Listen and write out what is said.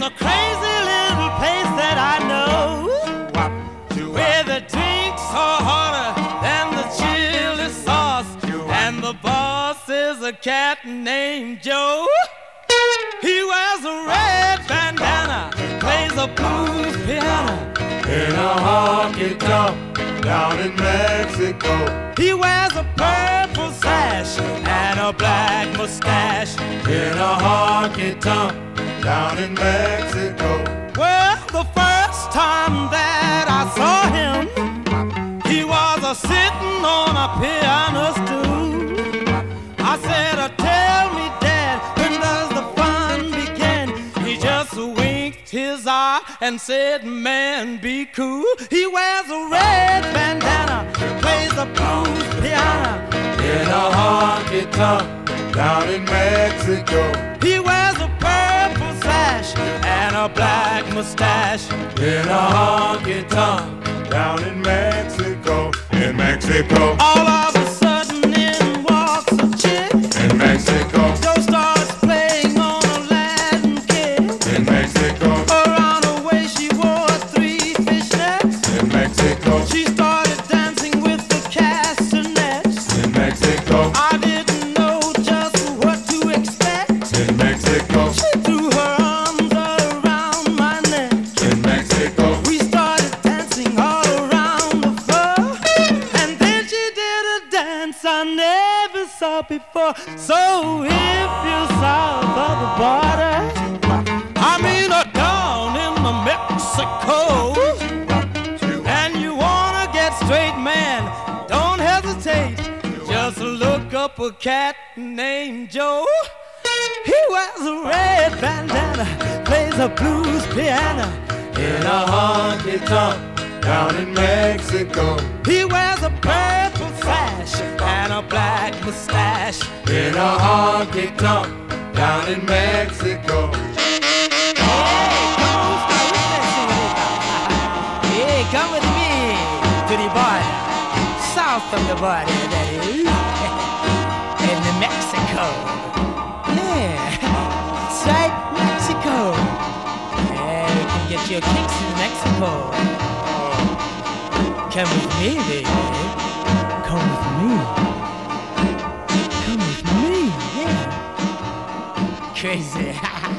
It's a crazy little place that I know where the drinks are hotter than the chili sauce, and the boss is a cat named Joe. He wears a red bandana, plays a blues piano in a honky tonk down in Mexico. He wears a purple sash and a black mustache in a honky tonk down in Mexico. Well, the first time that I saw him, he was a sitting on a piano stool. I said, uh, "Tell me, Dad, when does the fun begin?" He just winked his eye and said, "Man, be cool." He wears a red bandana, plays the blues piano. In a honky tonk down in Mexico. He wears a a black mustache. In a honky tonk down in Mexico. In Mexico. All of never saw before. So if you're south of the border, I mean uh, down in the Mexico, and you wanna get straight, man, don't hesitate. Just look up a cat named Joe. He wears a red bandana, plays a blues piano. In a honky tonk down in Mexico. He wears a sash and a black mustache. In a honky tonk down in Mexico. Hey, come with me to the border, south of the border, that is, in the Mexico. Yeah, right, Mexico. Yeah, you can get your kicks in Mexico. Come with me, baby. Come with me. Come with me, yeah. Crazy.